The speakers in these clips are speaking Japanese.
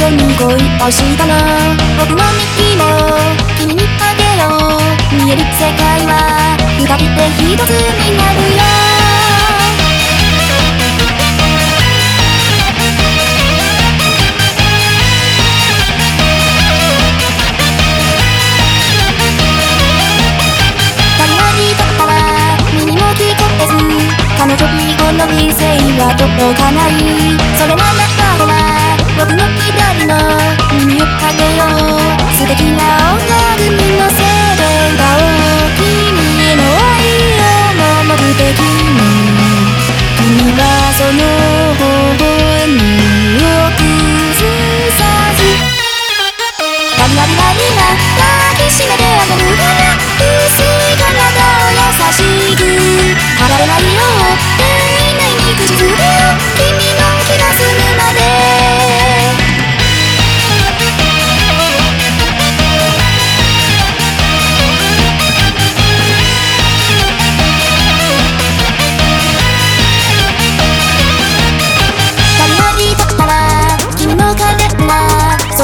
盲目の彼女に恋をしたの僕の右も君にあげよう。見える世界は二人で一つになるよ。誰にとったら耳も聞こえず彼女にこの理性は届かない。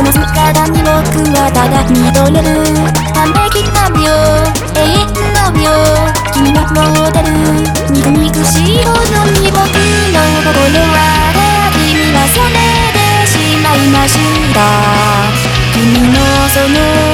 の姿に僕はただ見とれる完璧な美容永遠の美容君のモデル憎々しいほどに僕の心は君はそれてしまいました君のその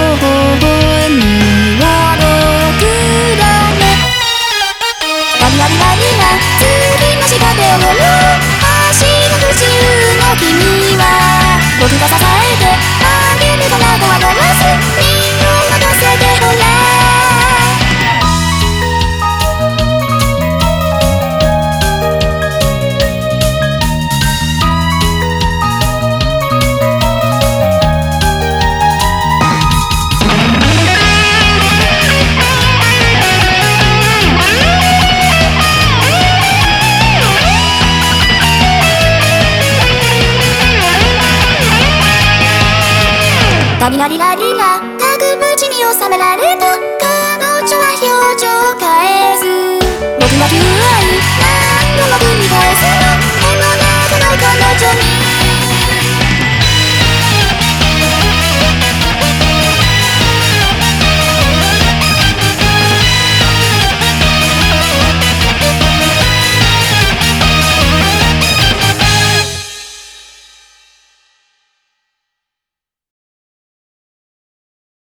リラリラリラタグムチに収められ